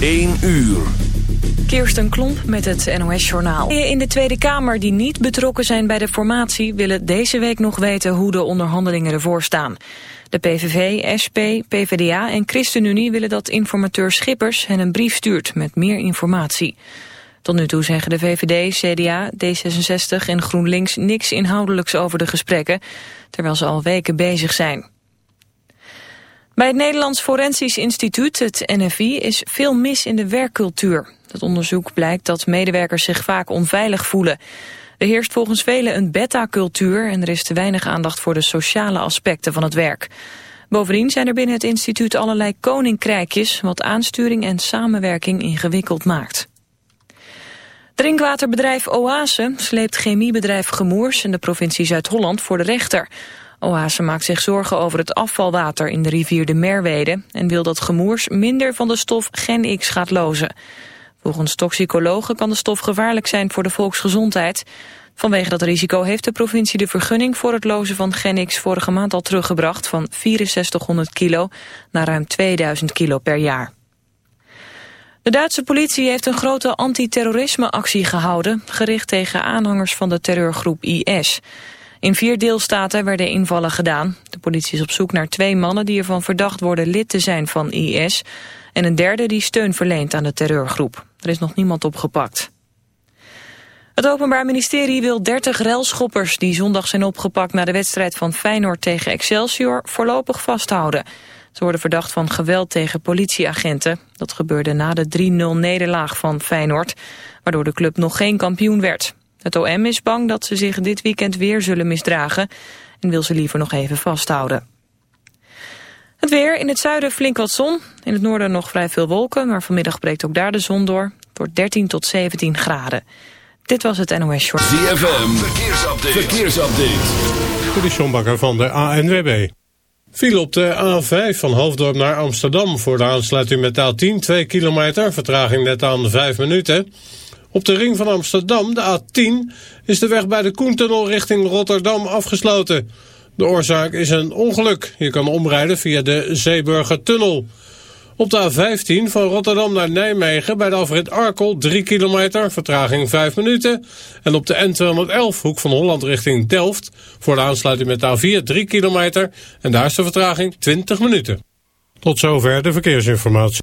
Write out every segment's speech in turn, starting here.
1 uur. Kirsten Klomp met het NOS-journaal. In de Tweede Kamer die niet betrokken zijn bij de formatie... willen deze week nog weten hoe de onderhandelingen ervoor staan. De PVV, SP, PvdA en ChristenUnie willen dat informateur Schippers... hen een brief stuurt met meer informatie. Tot nu toe zeggen de VVD, CDA, D66 en GroenLinks... niks inhoudelijks over de gesprekken, terwijl ze al weken bezig zijn. Bij het Nederlands Forensisch Instituut, het NFI, is veel mis in de werkcultuur. Dat onderzoek blijkt dat medewerkers zich vaak onveilig voelen. Er heerst volgens velen een beta-cultuur en er is te weinig aandacht voor de sociale aspecten van het werk. Bovendien zijn er binnen het instituut allerlei koninkrijkjes, wat aansturing en samenwerking ingewikkeld maakt. Drinkwaterbedrijf Oase sleept chemiebedrijf Gemoers in de provincie Zuid-Holland voor de rechter. Oase maakt zich zorgen over het afvalwater in de rivier de Merwede... en wil dat Gemoers minder van de stof Gen X gaat lozen. Volgens toxicologen kan de stof gevaarlijk zijn voor de volksgezondheid. Vanwege dat risico heeft de provincie de vergunning voor het lozen van Gen X vorige maand al teruggebracht van 6400 kilo naar ruim 2000 kilo per jaar. De Duitse politie heeft een grote antiterrorismeactie gehouden, gericht tegen aanhangers van de terreurgroep IS. In vier deelstaten werden invallen gedaan. De politie is op zoek naar twee mannen die ervan verdacht worden lid te zijn van IS... en een derde die steun verleent aan de terreurgroep. Er is nog niemand opgepakt. Het Openbaar Ministerie wil 30 relschoppers die zondag zijn opgepakt... na de wedstrijd van Feyenoord tegen Excelsior voorlopig vasthouden. Ze worden verdacht van geweld tegen politieagenten. Dat gebeurde na de 3-0 nederlaag van Feyenoord... waardoor de club nog geen kampioen werd. Het OM is bang dat ze zich dit weekend weer zullen misdragen en wil ze liever nog even vasthouden. Het weer, in het zuiden flink wat zon. In het noorden nog vrij veel wolken, maar vanmiddag breekt ook daar de zon door. Wordt 13 tot 17 graden. Dit was het NOS Short. ZFM, verkeersupdate. verkeersupdate. De Sjombakker van de ANWB. Viel op de A5 van Hoofddorp naar Amsterdam voor de aansluiting met de A10 2 kilometer, vertraging net aan 5 minuten. Op de ring van Amsterdam, de A10, is de weg bij de Koentunnel richting Rotterdam afgesloten. De oorzaak is een ongeluk. Je kan omrijden via de Zeeburgertunnel. Op de A15 van Rotterdam naar Nijmegen bij de afrit Arkel 3 kilometer, vertraging 5 minuten. En op de N211 hoek van Holland richting Delft voor de aansluiting met de A4 3 kilometer. En daar is de vertraging 20 minuten. Tot zover de verkeersinformatie.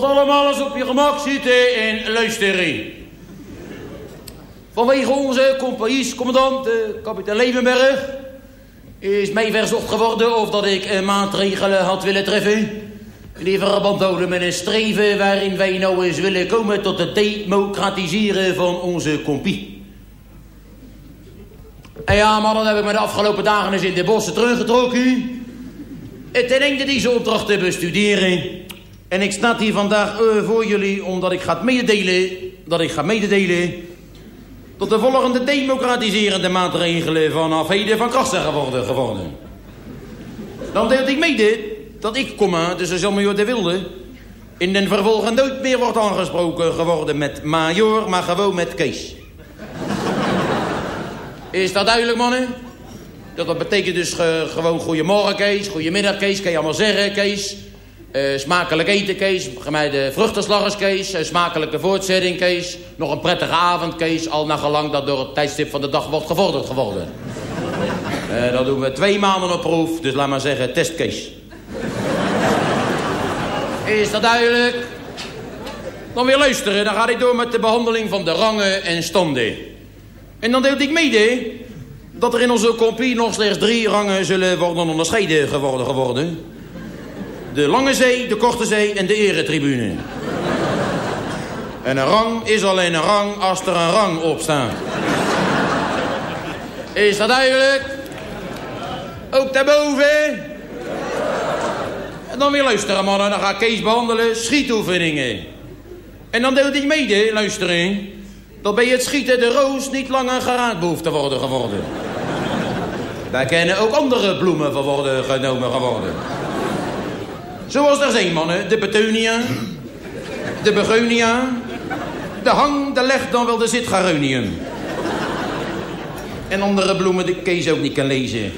Gaat allemaal eens op je gemak zitten en luisteren. Vanwege onze compagniescommandant, kapitein Levenberg... is mij verzocht geworden of dat ik eh, maatregelen had willen treffen... Die verband houden met een streven waarin wij nou eens willen komen tot het democratiseren van onze compie. En ja, man, dan heb ik me de afgelopen dagen eens in de bossen teruggetrokken. En ten einde deze opdracht te bestuderen. En ik sta hier vandaag eh, voor jullie omdat ik ga mededelen... dat ik ga mededelen... tot de volgende democratiserende maatregelen vanaf heden van kracht zijn geworden. geworden. Dan deelt ik mede dat ik, komma, dus als major de Wilde... in den vervolgen nooit meer wordt aangesproken geworden met major... maar gewoon met Kees. Is dat duidelijk, mannen? Dat, dat betekent dus ge- gewoon goedemorgen, Kees. Goedemiddag, Kees. Kan je allemaal zeggen, Kees. Eh, smakelijk eten, Kees. Gemeide vruchtenslaggers, Kees. Eh, smakelijke voortzetting, Kees. Nog een prettige avond, Kees. Al naar gelang dat door het tijdstip van de dag wordt gevorderd geworden. Eh, dat doen we twee maanden op proef. Dus laat maar zeggen, test, Kees. Is dat duidelijk? Dan weer luisteren. Dan ga ik door met de behandeling van de rangen en standen. En dan deelt ik mede dat er in onze compie nog slechts drie rangen zullen worden onderscheiden geworden. geworden. De lange zee, de korte zee en de eretribune. En een rang is alleen een rang als er een rang op staat. Is dat duidelijk? Ook daarboven? En dan weer luisteren, mannen. Dan gaat Kees behandelen schietoefeningen. En dan deelt hij mede, luisteren... dat bij het schieten de roos niet langer geraad behoeft te worden geworden. Daar kunnen ook andere bloemen voor worden genomen geworden. Zoals er zijn, mannen. De petunia, de begonia, de hang, de leg, dan wel de zitgaronium. En andere bloemen die Kees ook niet kan lezen.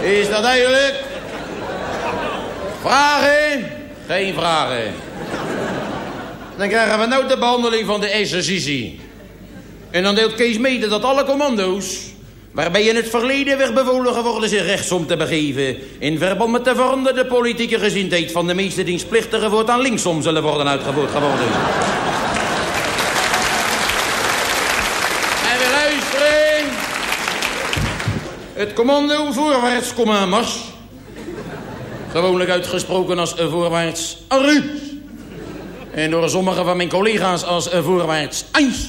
Is dat duidelijk? Vragen? Geen vragen. Dan krijgen we nou de behandeling van de exercitie. En dan deelt Kees mede dat alle commando's... waarbij in het verleden werd bevolen geworden zich rechtsom te begeven... in verband met de veranderde politieke gezindheid van de meeste dienstplichtigen... voortaan linksom zullen worden uitgevoerd geworden. En we luisteren. Het commando voorwaarts komma. Gewoonlijk uitgesproken als voorwaarts arru. En door sommige van mijn collega's als voorwaarts eins.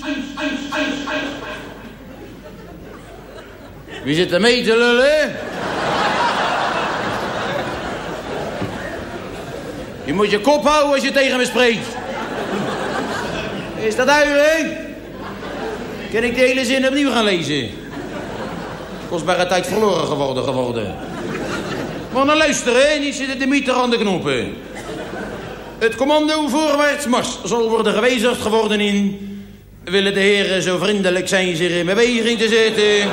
Wie zit er mee te lullen? Je moet je kop houden als je tegen me spreekt. Is dat duidelijk? Kan ik de hele zin opnieuw gaan lezen? Kostbare tijd verloren geworden geworden. Maar dan luisteren, niet zitten de mieter aan de knoppen. Het commando voorwaarts mars zal worden gewijzigd geworden in... Willen de heren zo vriendelijk zijn zich in beweging te zetten...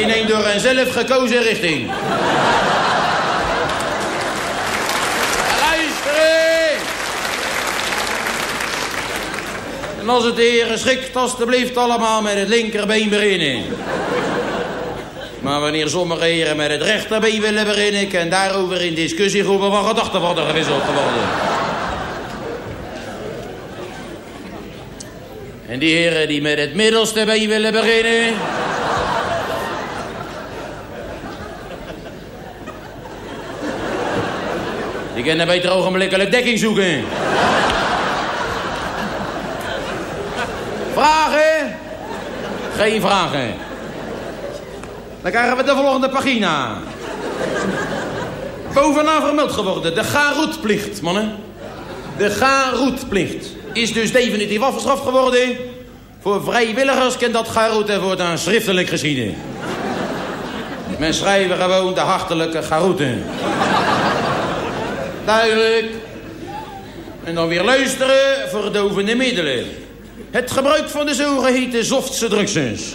in een door hen zelf gekozen richting. Luisteren! En als het de heren schikt, alstublieft allemaal met het linkerbeen beginnen. Maar wanneer sommige heren met het rechterbeen willen beginnen... kan daarover in discussiegroepen van gedachten worden gewisseld geworden. En die heren die met het middelste been willen beginnen... Die kunnen beter ogenblikkelijk dekking zoeken. Vragen? Geen vragen. Dan krijgen we de volgende pagina. Bovenaan vermeld geworden. De garoetplicht, mannen. De garoetplicht is dus definitief afgeschaft geworden. Voor vrijwilligers kan dat garoeten voortaan schriftelijk geschieden. Men schrijven gewoon de hartelijke garoeten. Duidelijk. En dan weer luisteren, verdovende middelen. Het gebruik van de zogeheten softse drugsens.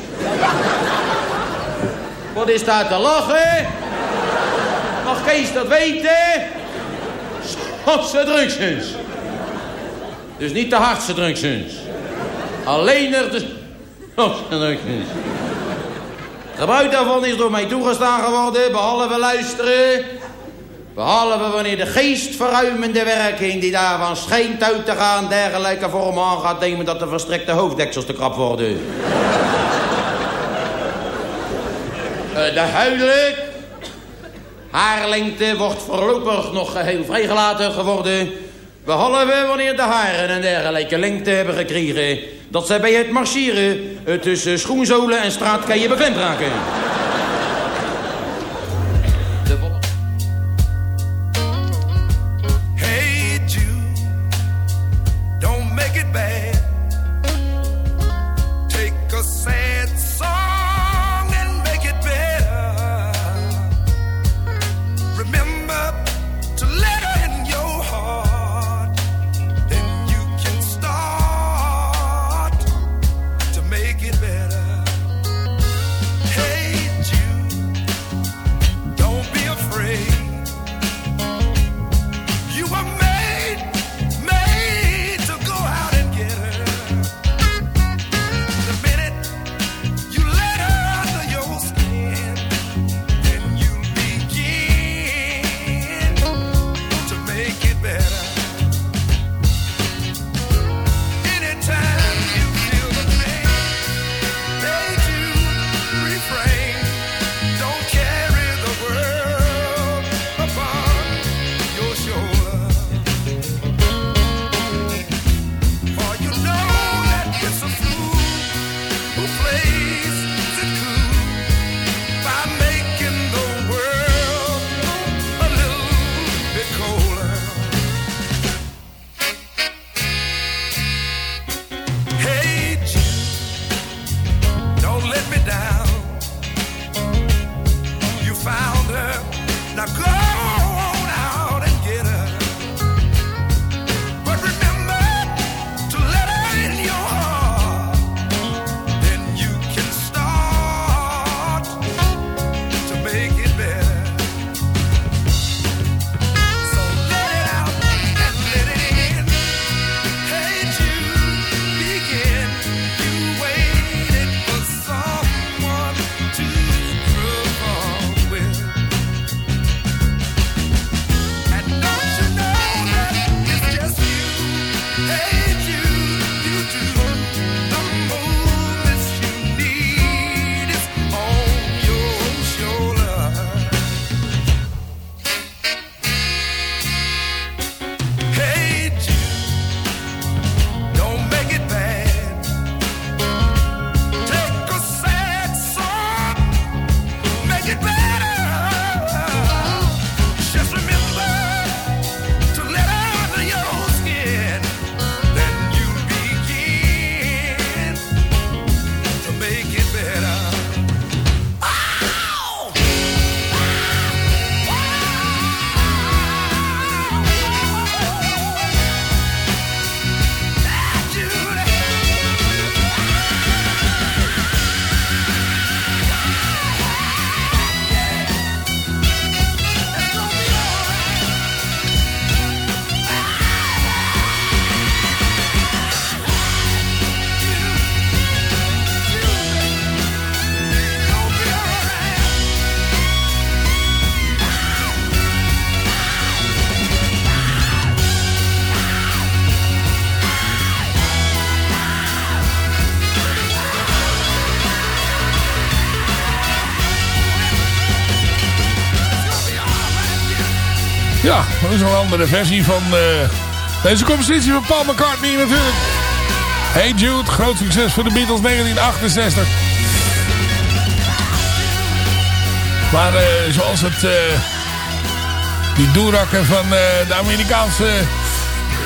Wat is daar te lachen? Mag Kees dat weten? Softse drugsens. Dus niet de hardste drugsens. Alleen er de softse drugsens. Gebruik daarvan is door mij toegestaan geworden, behalve luisteren... Behalve wanneer de geestverruimende werking die daarvan schijnt uit te gaan... dergelijke vorm aan gaat nemen dat de verstrekte hoofddeksels te krap worden. uh, de huidelijk. Haarlengte wordt voorlopig nog geheel vrijgelaten geworden... Behalve wanneer de haren en dergelijke lengte hebben gekregen... dat zij bij het marcheren tussen schoenzolen en straat kan je bekend raken. is een andere versie van eh, deze compositie van Paul McCartney natuurlijk. Hey Jude, groot succes voor de Beatles 1968. Maar eh, zoals het... Eh, die doerakken van de Amerikaanse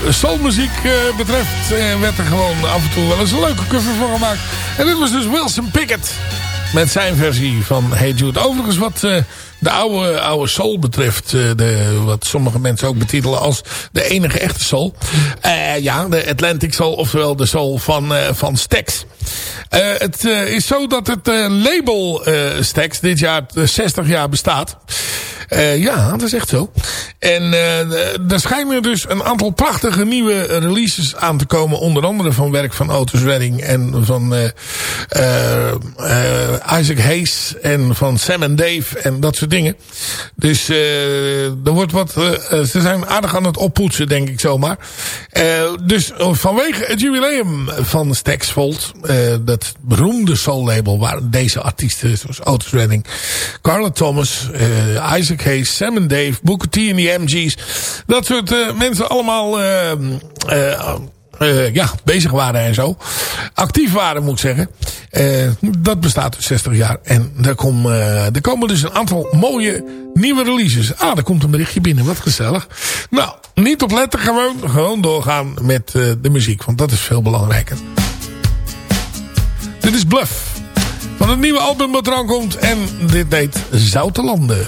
soulmuziek betreft... werd er gewoon af en toe wel eens een leuke kuffer van gemaakt. En dit was dus Wilson Pickett... Met zijn versie van Hey Jude. Overigens wat eh, de oude, oude soul betreft. Eh, de, wat sommige mensen ook betitelen als de enige echte soul. Eh, ja, de Atlantic soul. Oftewel de soul van, van Stax. het is zo dat het label Stax dit jaar 60 jaar bestaat. Uh, ja, dat is echt zo. En uh, er schijnen dus een aantal prachtige nieuwe releases aan te komen. Onder andere van werk van Otis Redding en van eh, Isaac Hayes en van Sam and Dave en dat soort dingen. Dus er wordt wat, ze zijn aardig aan het oppoetsen denk ik zomaar. dus vanwege het jubileum van Stax Volt, dat beroemde soul label waar deze artiesten zoals Otis Redding, Carla Thomas, Isaac Hayes, Sam en Dave, Booker T en de MG's. Dat soort uh, mensen allemaal uh, uh, ja, bezig waren en zo. Actief waren moet ik zeggen. dat bestaat dus 60 jaar. En daar, kom, er komen dus een aantal mooie nieuwe releases. Ah, er komt een berichtje binnen. Wat gezellig. Nou, niet op letten. Gewoon, gewoon doorgaan met de muziek. Want dat is veel belangrijker. Dit is Bluff. Van het nieuwe album wat eraan komt. En dit heet Zoutelanden.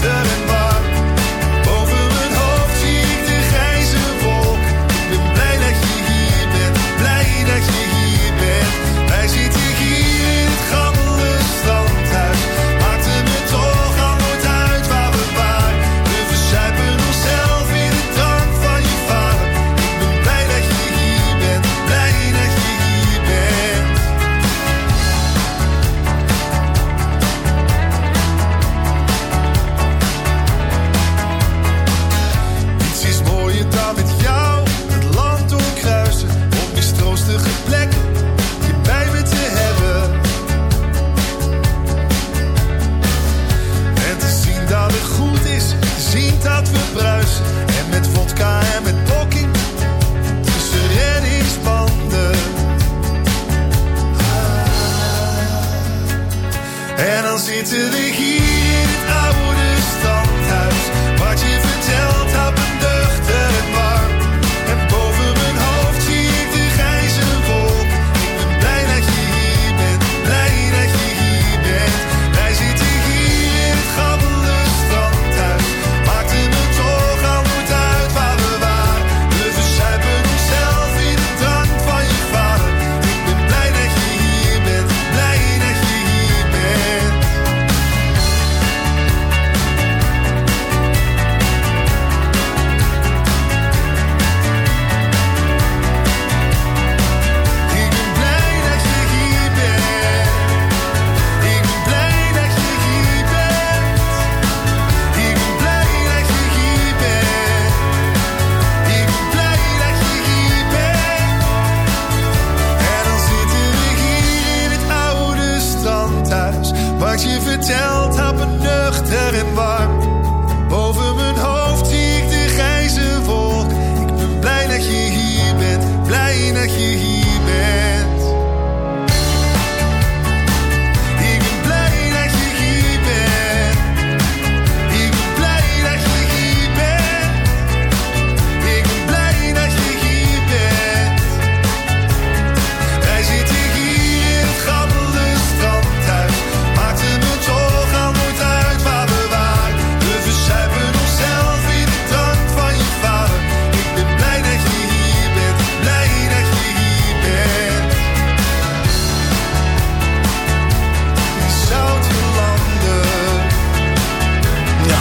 turning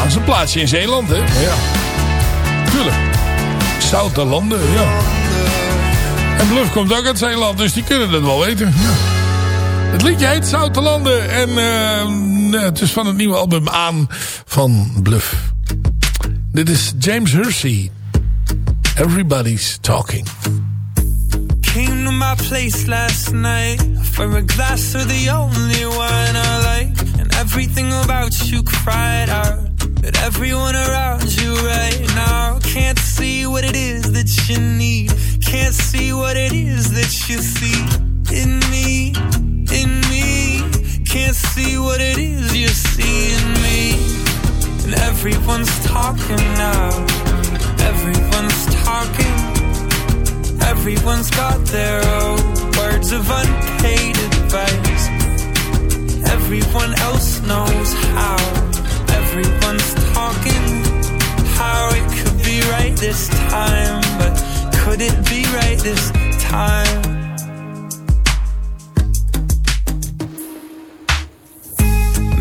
is een plaatsje in Zeeland, hè? Ja. Tuurlijk. Zoute landen, ja. En Bluff komt ook uit Zeeland, dus die kunnen dat wel weten. Ja. Het liedje heet Zoute Landen en eh, het is van het nieuwe album Aan van Bluff. Dit is James Hersey. Everybody's Talking. Came to my place last night for a glass of the only wine I like. And everything about you cried out. But everyone around you right now can't see what it is that you need. Can't see what it is that you see in me, in me. Can't see what it is you see in me. And Everyone's talking now. Everyone's talking. Everyone's got their own words of unpaid advice. Everyone else knows how. Everyone's talking how it could be right this time, but could it be right this time?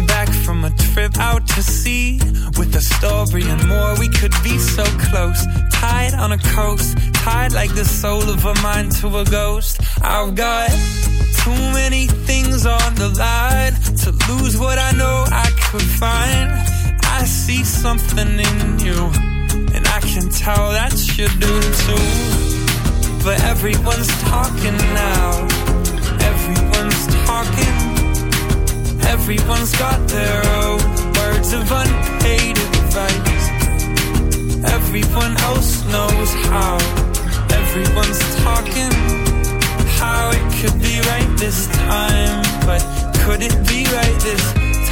Back from a trip out to sea with a story and more. We could be so close, tied on a coast, tied like the soul of a mind to a ghost. I've got too many things on the line to lose what I know I could find. I see something in you, and I can tell that you do too. But everyone's talking now. Everyone's talking. Everyone's got their own words of unpaid advice. Everyone else knows how. Everyone's talking how it could be right this time, but could it be right this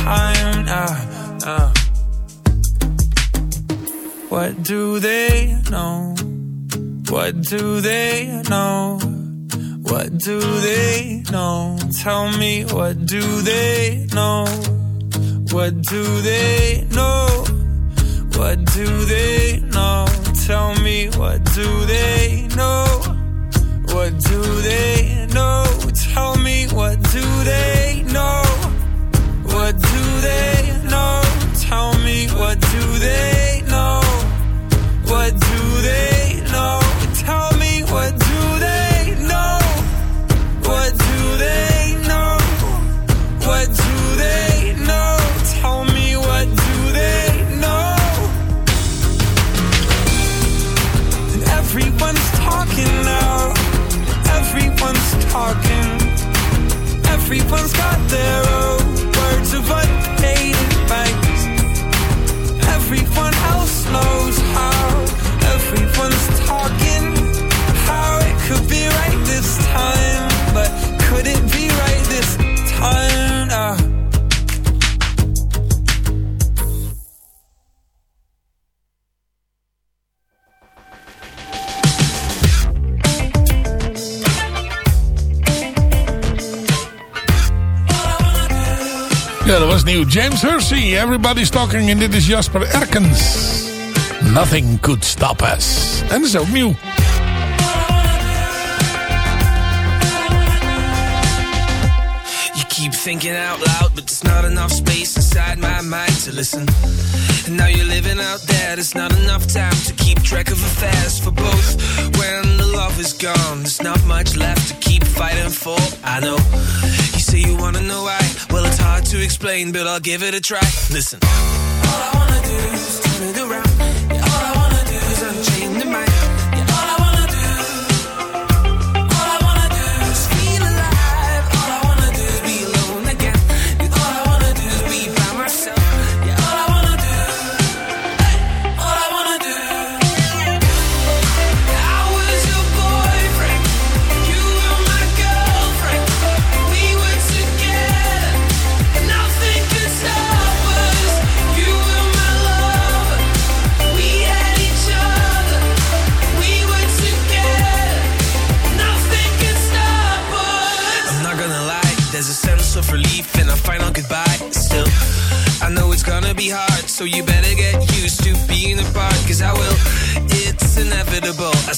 time? Ah, ah. What do they know? What do they know? What do they know? Tell me, what do they know? What do they know? What do they know? Tell me, what do they know? What do they know? Tell me, what do they know? What do they know? Tell me, what do they? What do they know? Tell me, what do they know? What do they know? What do they know? Tell me, what do they know? And everyone's talking now. Everyone's talking. Everyone's got their Ja, dat was nieuw. James Hersey, Everybody's Talking. En dit is Jasper Erkens. Nothing Could Stop Us. En dat is ook nieuw. You keep thinking out loud, but there's not enough space inside my mind to listen. And now you're living out there, there's not enough time to keep track of affairs for both. When the love is gone, there's not much left to keep fighting for. I know say you wanna know why. Well, it's hard to explain, but I'll give it a try. Listen. All I wanna do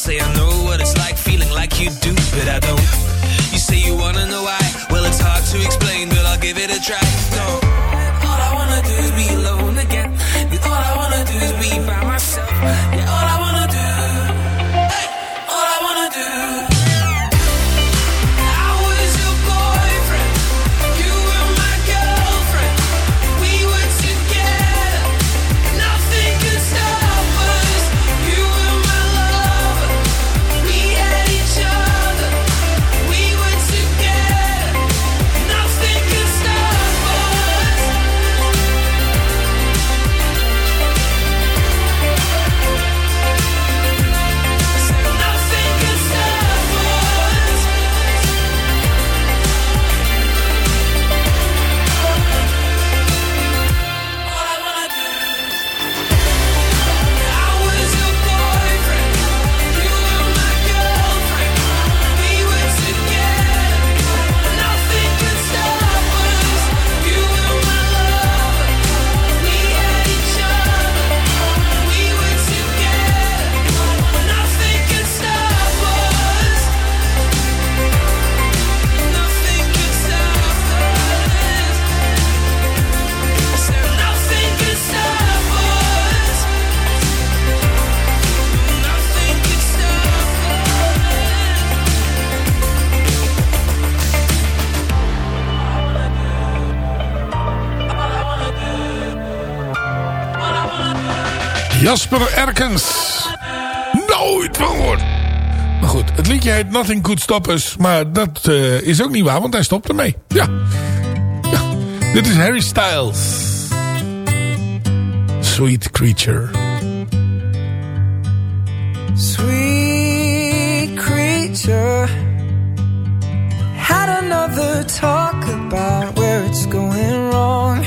say I know what it's like feeling like you do, but I don't. Erkens. Nooit van gehoord. Maar goed, het liedje heet Nothing Could Stop Us. Maar dat eh, is ook niet waar, want hij stopt ermee. Ja. ja. Dit is Harry Styles. Sweet Creature. Sweet creature had another talk about where it's going wrong,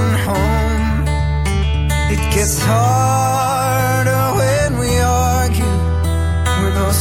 one home. It gets harder when we argue. We're both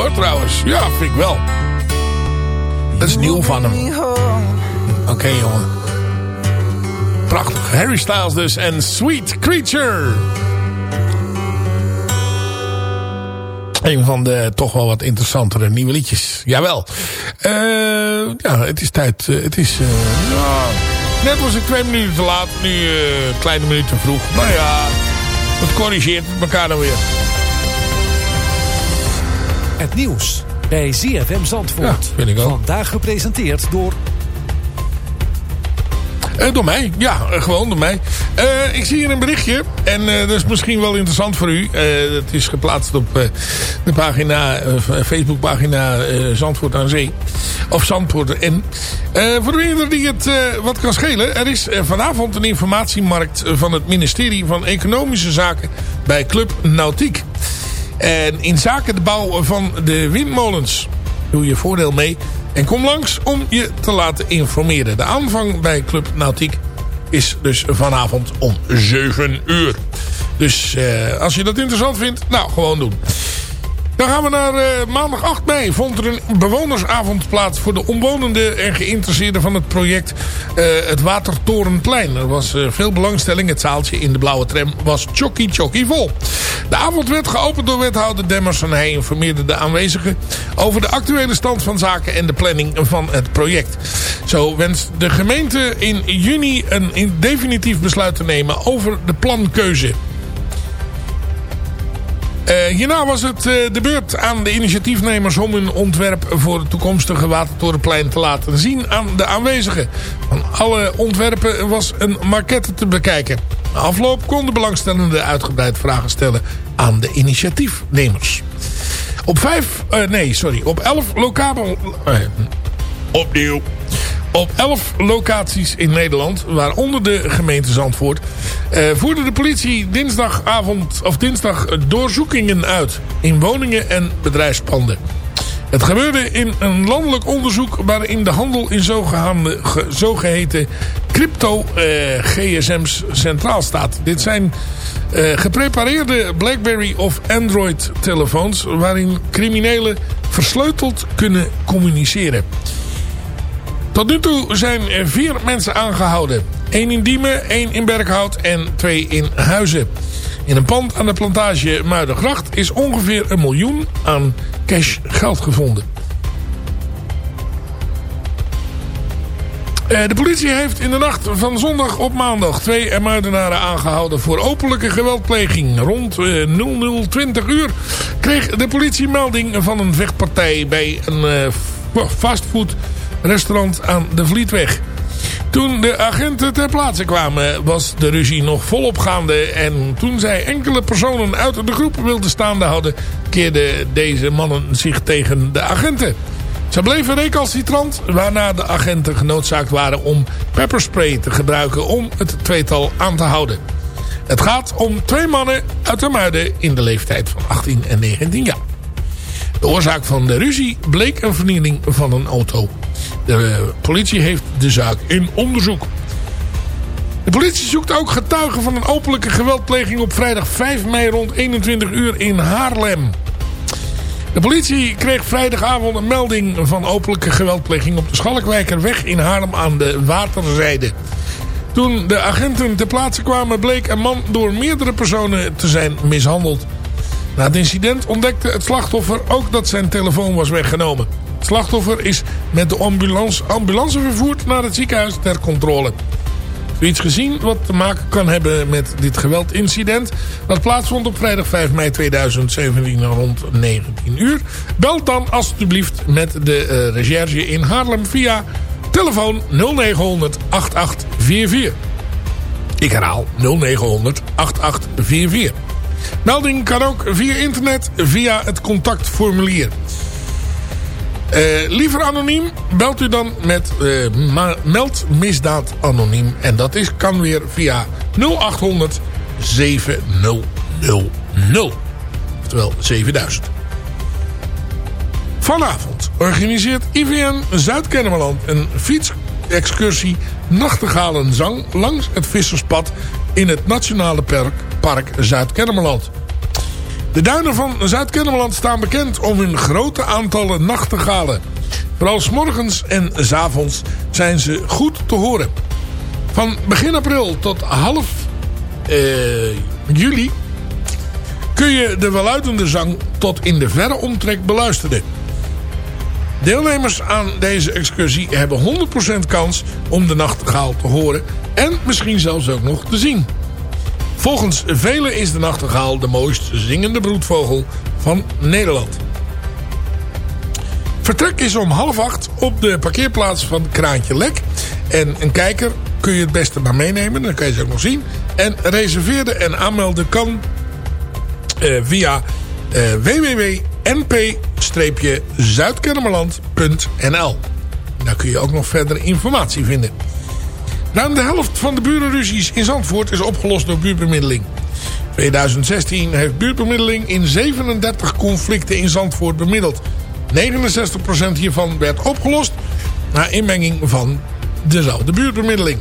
trouwens. Ja, vind ik wel. Dat is nieuw van hem. Oké jongen. Prachtig. Harry Styles dus en Sweet Creature. Een van de toch wel wat interessantere nieuwe liedjes. Jawel. Eh ja, het is tijd. eh, het is... eh, net was ik twee minuten te laat. Nu een kleine minuut te vroeg. Maar ja, het corrigeert elkaar dan weer. Het nieuws bij ZFM Zandvoort. Ja, vind ik ook. Vandaag gepresenteerd door... Eh, door mij, ja, eh, gewoon door mij. Eh, ik zie hier een berichtje en dat is misschien wel interessant voor u. Het is geplaatst op de pagina, Facebookpagina Zandvoort aan Zee. Of Zandvoort N. Eh, voor de ieder die het wat kan schelen. Er is vanavond een informatiemarkt van het ministerie van Economische Zaken bij Club Nautiek. En in zaken de bouw van de windmolens doe je voordeel mee. En kom langs om je te laten informeren. De aanvang bij Club Nautiek is dus vanavond om 7 uur. Dus eh, als je dat interessant vindt, nou gewoon doen. Dan gaan we naar eh, maandag 8 mei. Vond er een bewonersavond plaats voor de omwonenden en geïnteresseerden van het project eh, het Watertorenplein. Er was veel belangstelling. Het zaaltje in de blauwe tram was chocky chocky vol. De avond werd geopend door wethouder Demmers en hij informeerde de aanwezigen over de actuele stand van zaken en de planning van het project. Zo wenst de gemeente in juni een in- definitief besluit te nemen over de plankeuze. Eh, hierna was het eh, de beurt aan de initiatiefnemers om hun ontwerp voor het toekomstige Watertorenplein te laten zien aan de aanwezigen. Van alle ontwerpen was een maquette te bekijken. Na afloop konden belangstellenden uitgebreid vragen stellen aan de initiatiefnemers. Op vijf, eh, nee sorry, op elf lokale... eh, opnieuw. Op 11 locaties in Nederland, waaronder de gemeente Zandvoort, eh, voerde de politie dinsdagavond of dinsdag doorzoekingen uit in woningen en bedrijfspanden. Het gebeurde in een landelijk onderzoek waarin de handel in zogenaamde, ge- zogeheten crypto-gsm's centraal staat. Dit zijn eh, geprepareerde BlackBerry of Android telefoons waarin criminelen versleuteld kunnen communiceren. Tot nu toe zijn er vier mensen aangehouden. Eén in Diemen, één in Berkhout en twee in Huizen. In een pand aan de plantage Muidergracht is ongeveer een miljoen aan cash geld gevonden. Eh, De politie heeft in de nacht van zondag op maandag twee muidenaren aangehouden voor openlijke geweldpleging. Rond eh, 0020 uur kreeg de politie melding van een vechtpartij bij een eh, fastfood restaurant aan de Vlietweg. Toen de agenten ter plaatse kwamen was de ruzie nog volop gaande. En toen zij enkele personen uit de groep wilden staande houden... keerden deze mannen zich tegen de agenten. Ze bleven recalcitrant, waarna de agenten genoodzaakt waren om pepperspray te gebruiken om het tweetal aan te houden. Het gaat om twee mannen uit de Muiden in de leeftijd van 18 en 19 jaar. De oorzaak van de ruzie bleek een vernieling van een auto. De politie heeft de zaak in onderzoek. De politie zoekt ook getuigen van een openlijke geweldpleging op vrijdag 5 mei rond 21 uur in Haarlem. De politie kreeg vrijdagavond een melding van openlijke geweldpleging op de Schalkwijkerweg in Haarlem aan de waterzijde. Toen de agenten ter plaatse kwamen bleek een man door meerdere personen te zijn mishandeld. Na het incident ontdekte het slachtoffer ook dat zijn telefoon was weggenomen. Het slachtoffer is met de ambulance, ambulance vervoerd naar het ziekenhuis ter controle. Iets gezien wat te maken kan hebben met dit geweldincident? Dat plaatsvond op vrijdag 5 mei 2017 rond 19 uur. Bel dan alstublieft met de eh, recherche in Haarlem via telefoon 0900 8844. Ik herhaal 0900 8844. Melding kan ook via internet via het contactformulier. Eh, liever anoniem, belt u dan met eh, meld misdaad anoniem. En dat is, kan weer via 0800 7000. Oftewel 7000. Vanavond organiseert IVN Zuid-Kennemerland een fietsexcursie Nachtegaalenzang langs het Visserspad in het Nationale Park, park Zuid-Kennemerland. De duinen van Zuid-Kennemerland staan bekend om hun grote aantallen nachtegalen. Vooral 's morgens en 's avonds zijn ze goed te horen. Van begin april tot half eh, juli kun je de welluidende zang tot in de verre omtrek beluisteren. Deelnemers aan deze excursie hebben 100% kans om de nachtegaal te horen en misschien zelfs ook nog te zien. Volgens velen is de nachtegaal de mooist zingende broedvogel van Nederland. Vertrek is om half acht op de parkeerplaats van Kraantje Lek. En een kijker kun je het beste maar meenemen, dan kan je ze ook nog zien. En reserveren en aanmelden kan eh, via eh, www.np-zuidkennemerland.nl Daar kun je ook nog verder informatie vinden. Ruim de helft van de burenruzies in Zandvoort is opgelost door buurtbemiddeling. 2016 heeft buurtbemiddeling in 37 conflicten in Zandvoort bemiddeld. 69% hiervan werd opgelost na inmenging van dezelfde buurtbemiddeling.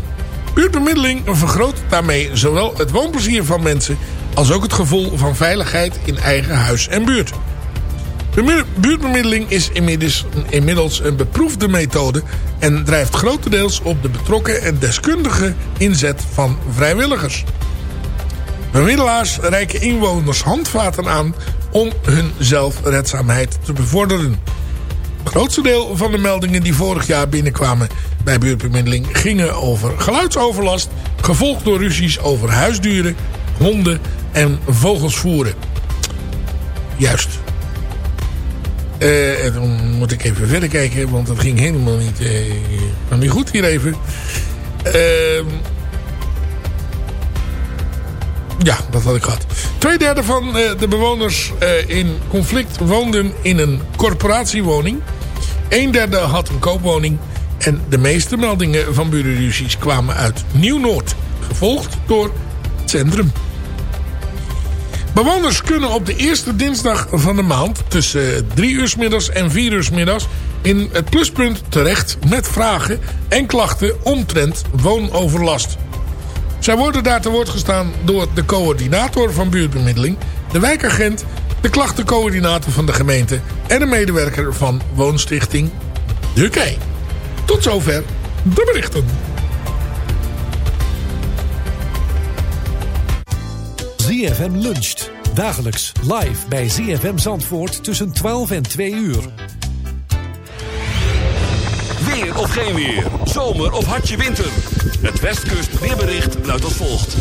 Buurtbemiddeling vergroot daarmee zowel het woonplezier van mensen... als ook het gevoel van veiligheid in eigen huis en buurt. Buurtbemiddeling is inmiddels, inmiddels een beproefde methode... en drijft grotendeels op de betrokken en deskundige inzet van vrijwilligers. Bemiddelaars reiken inwoners handvaten aan om hun zelfredzaamheid te bevorderen. Het grootste deel van de meldingen die vorig jaar binnenkwamen bij buurtbemiddeling gingen over geluidsoverlast, gevolgd door ruzies over huisdieren, honden en vogels voeren. Juist. Eh, en dan moet ik even verder kijken, want dat ging helemaal niet, eh, niet goed hier even. Ehm ja, dat had ik gehad. Tweederde van eh, de bewoners in conflict woonden in een corporatiewoning. Een derde had een koopwoning. En de meeste meldingen van burenruzies kwamen uit Nieuw-Noord. Gevolgd door het centrum. Bewoners kunnen op de eerste dinsdag van de maand... tussen 3 uur 's middags en 4 uur 's middags... in het pluspunt terecht met vragen en klachten omtrent woonoverlast. Zij worden daar te woord gestaan door de coördinator van buurtbemiddeling... de wijkagent, de klachtencoördinator van de gemeente... en een medewerker van woonstichting Kei. Tot zover de berichten. ZFM luncht. Dagelijks live bij ZFM Zandvoort tussen 12 en 2 uur. Weer of geen weer. Zomer of hartje winter. Het Westkust weerbericht luidt als volgt.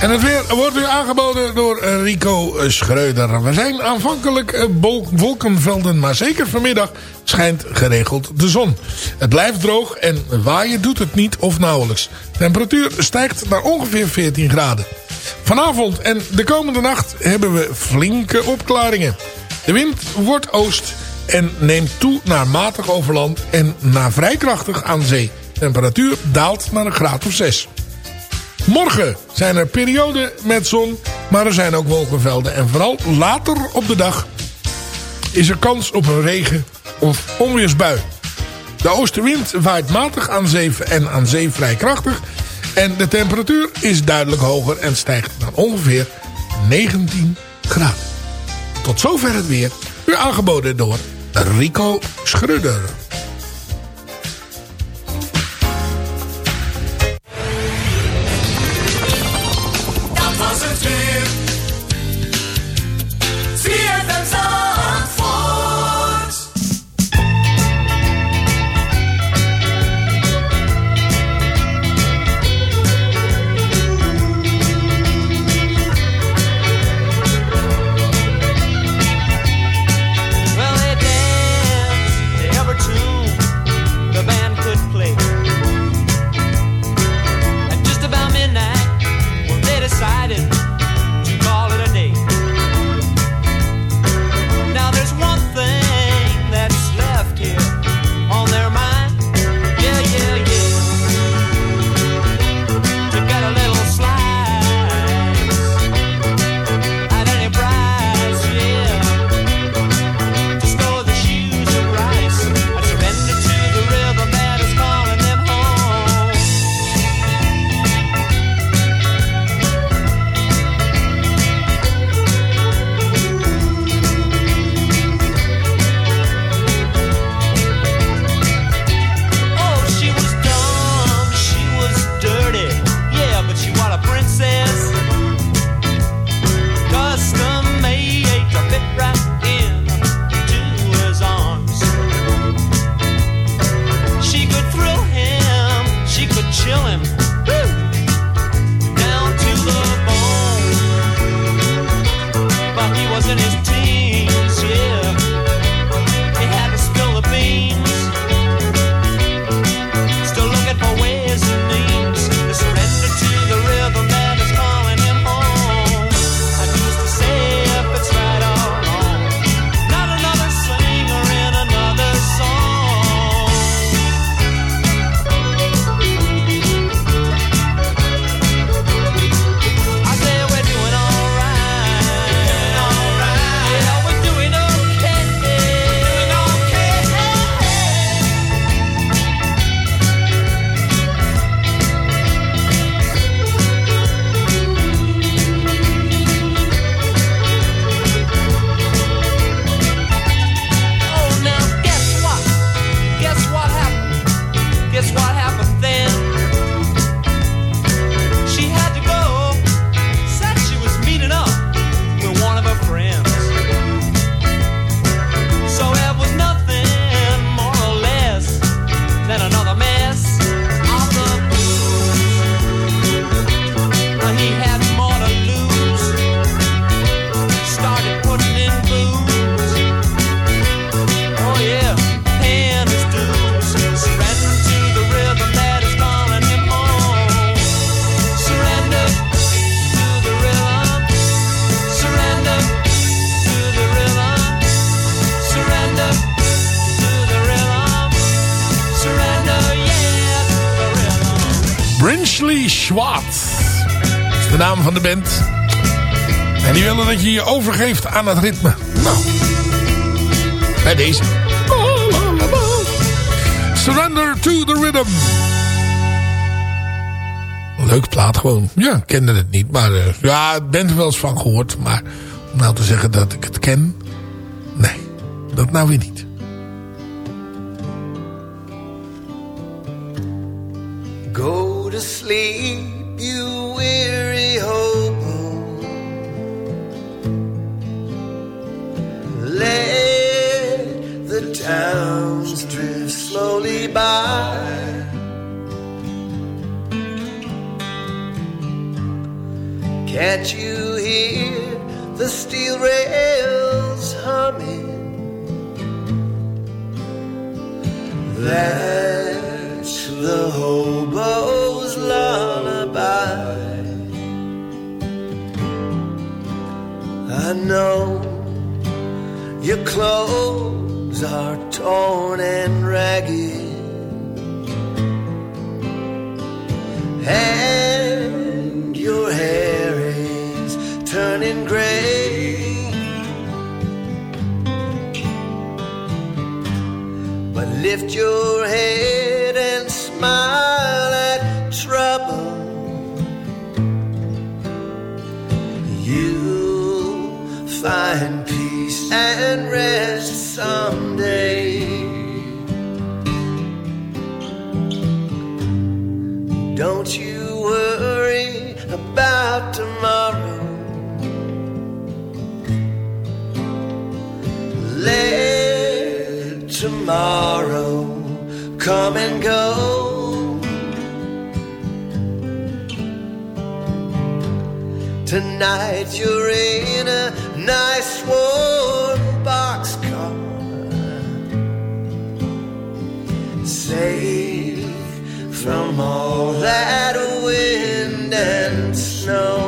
En het weer wordt u aangeboden door eh, Rico eh, Schreuder. We zijn aanvankelijk eh, wolkenvelden, maar zeker vanmiddag schijnt geregeld de zon. Het blijft droog en waaien doet het niet of nauwelijks. Temperatuur stijgt naar ongeveer 14 graden. Vanavond en de komende nacht hebben we flinke opklaringen. De wind wordt oost en neemt toe naar matig over land en naar vrij krachtig aan zee. Temperatuur daalt naar een graad of 6. Morgen zijn er perioden met zon, maar er zijn ook wolkenvelden. En vooral later op de dag is er kans op een regen- of onweersbui. De oostenwind waait matig aan zee en aan zee vrij krachtig. En de temperatuur is duidelijk hoger en stijgt naar ongeveer 19 graden. Tot zover het weer. U aangeboden door Rico Schrudder. Aan het ritme. Nou, bij deze. Surrender to the rhythm. Leuk plaat gewoon. Ja, kende het niet. Maar eh, ja, ben er wel eens van gehoord. Maar om nou te zeggen dat ik het ken. Nee, dat nou weer niet. Go to sleep, slowly by. Can't you hear the steel rails humming? That's the hobo's lullaby. I know your clothes are torn and ragged, and your hair is turning gray. But lift your head and smile at trouble. You'll find peace and rest someday. Don't you worry about tomorrow. Let tomorrow come and go. Tonight you're in a nice warm boxcar, safe from all that wind and snow.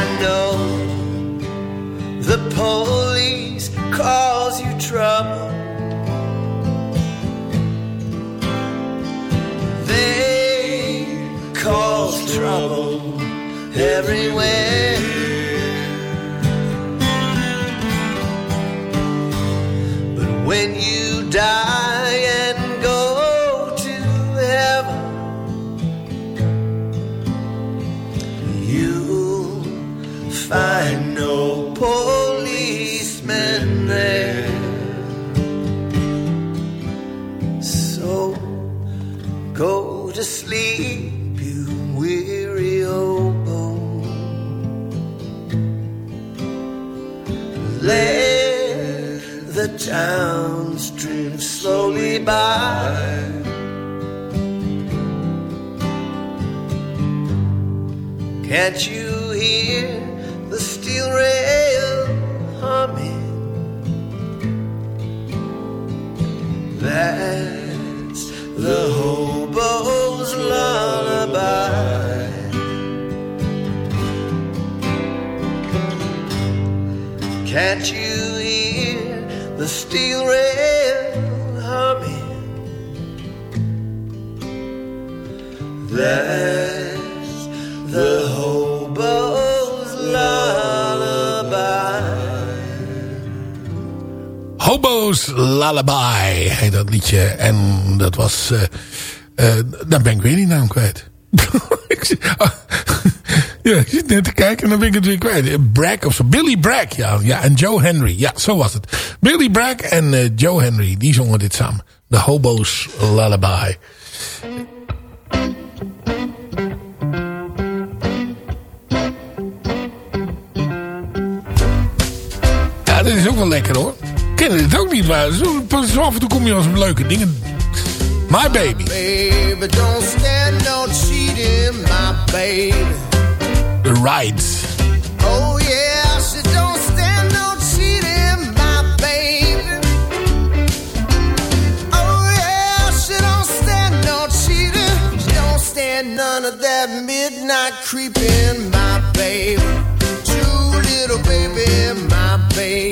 I know the police cause you trouble. They cause trouble everywhere. Can't you Hobo's Lullaby heet dat liedje. En dat was... eh, dan ben ik weer die naam kwijt. Ah, ja, ik zit net te kijken en dan ben ik het weer kwijt. Bragg of zo. Billy Bragg, ja. ja. En Joe Henry. Ja, zo was het. Billy Bragg en eh, Joe Henry, die zongen dit samen. The Hobo's Lullaby. Ja, dit is ook wel lekker hoor. Ik ken dit ook niet, maar zo, zo af en toe kom je als leuke dingen. My Baby. Baby, don't stand no cheating, my baby. The Rides. Oh yeah, she don't stand no cheating, my baby. Oh yeah, she don't stand no cheating. She don't stand none of that midnight creeping, my baby. True little baby, my baby.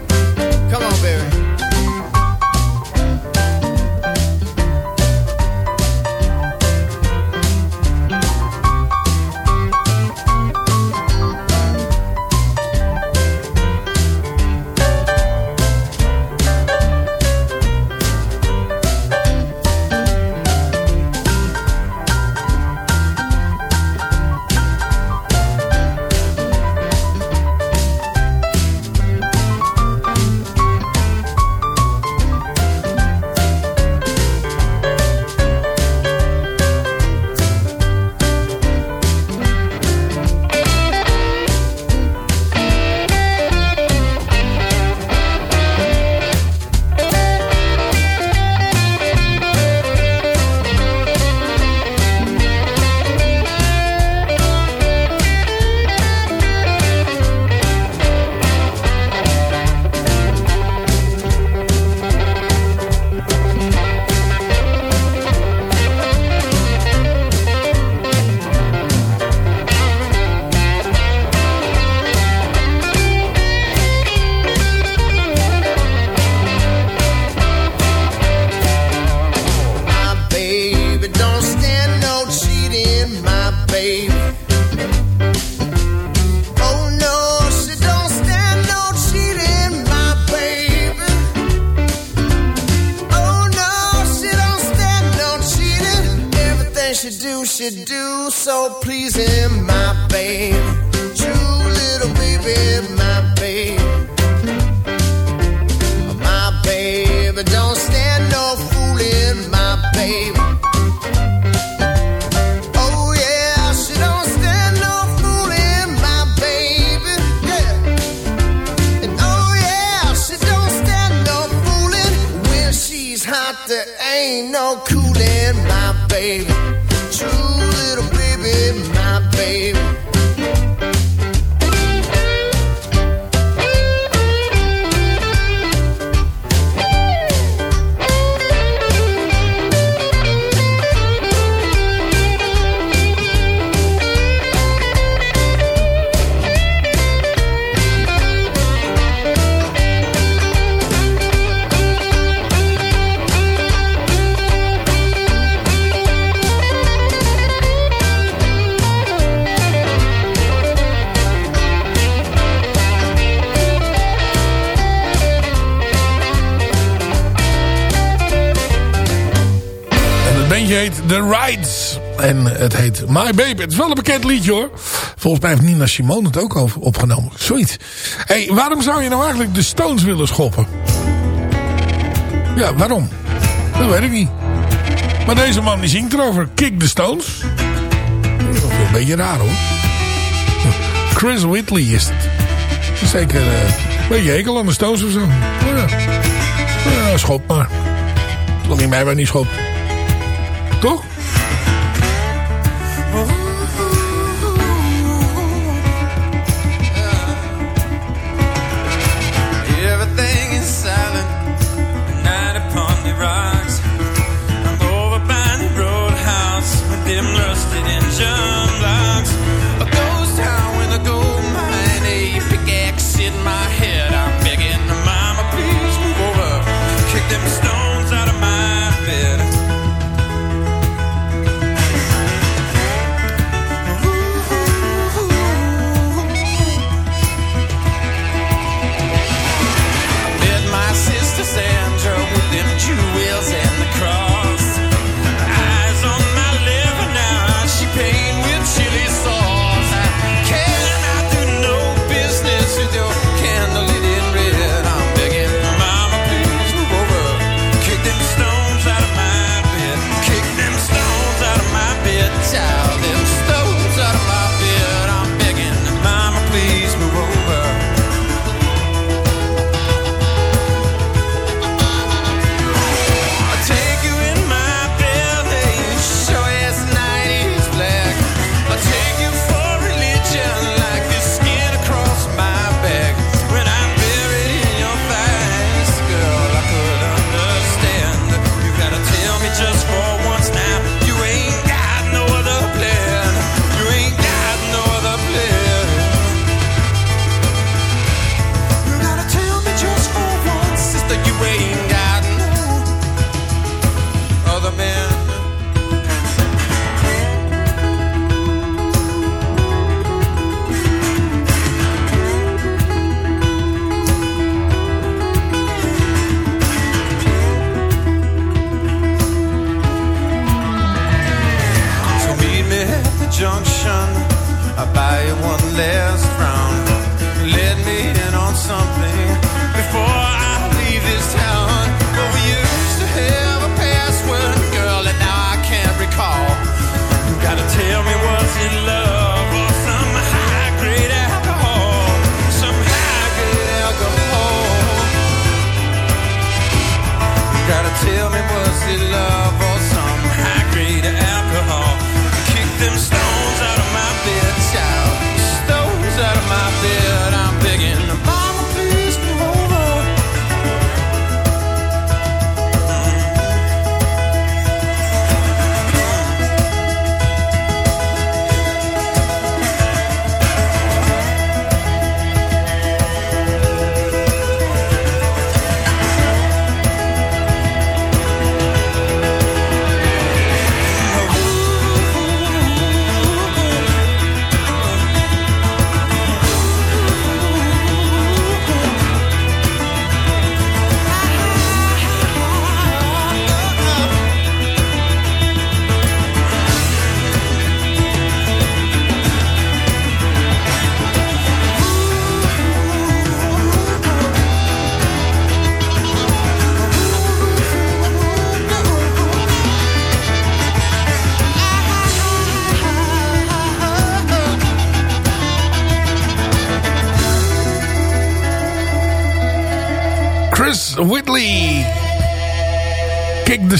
En het heet My Baby. Het is wel een bekend liedje hoor. Volgens mij heeft Nina Simone het ook over opgenomen. Zoiets. Hey, waarom zou je nou eigenlijk de Stones willen schoppen? Ja, waarom? Dat weet ik niet. Maar deze man die zingt erover. Kick the Stones. Dat is een beetje raar hoor. Chris Whitley is het. Zeker eh, een beetje hekel aan de Stones of zo. Maar ja, ja schop maar. Niet mij waar niet schop. Toch?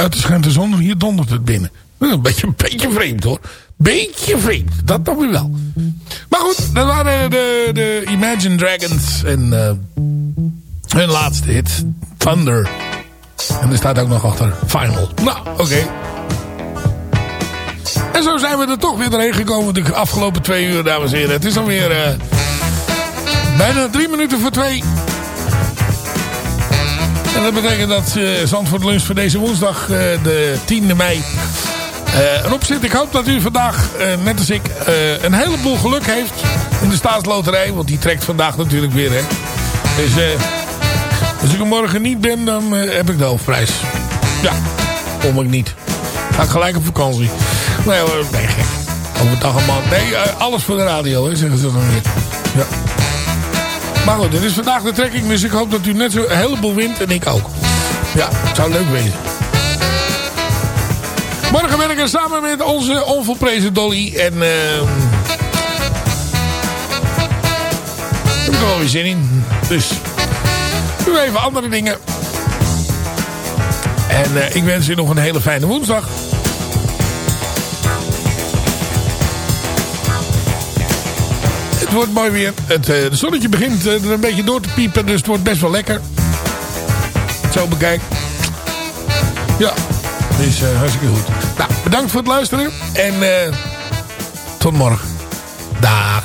uit de de zon en hier dondert het binnen. Nou, een beetje, een beetje vreemd hoor. Beetje vreemd, dat dan weer wel. Maar goed, dat waren de, de Imagine Dragons en eh, hun laatste hit, Thunder. En er staat ook nog achter, Final. Nou, oké. En zo zijn we er toch weer doorheen gekomen de afgelopen twee uur, dames en heren. Het is alweer uh, bijna drie minuten voor twee. Dat betekent dat uh, Zandvoort Lunch voor deze woensdag, eh, de 10e mei... Eh, uh, erop zit. Ik hoop dat u vandaag, net als ik, een heleboel geluk heeft in de staatsloterij. Want die trekt vandaag natuurlijk weer, hè. Dus als ik er morgen niet ben, dan heb ik de hoofdprijs. Ja, kom ik niet. Ga ik gelijk op vakantie. Nee hoor, nee gek. Overdag een man. Nee, alles voor de radio, hè, zeggen ze dan weer. Ja. Maar goed, dit is vandaag de trekking, dus ik hoop dat u net zo heleboel wint en ik ook. Ja, het zou leuk wezen. Morgen ben ik er samen met onze onvolprezen Dolly. En uh, heb ik er wel weer zin in. Dus doe even andere dingen. En uh, ik wens u nog een hele fijne woensdag. Het wordt mooi weer. Het uh, zonnetje begint er een beetje door te piepen. Dus het wordt best wel lekker. Zo bekijk. Ja, is uh, hartstikke goed. Nou, bedankt voor het luisteren. En tot morgen. Dag.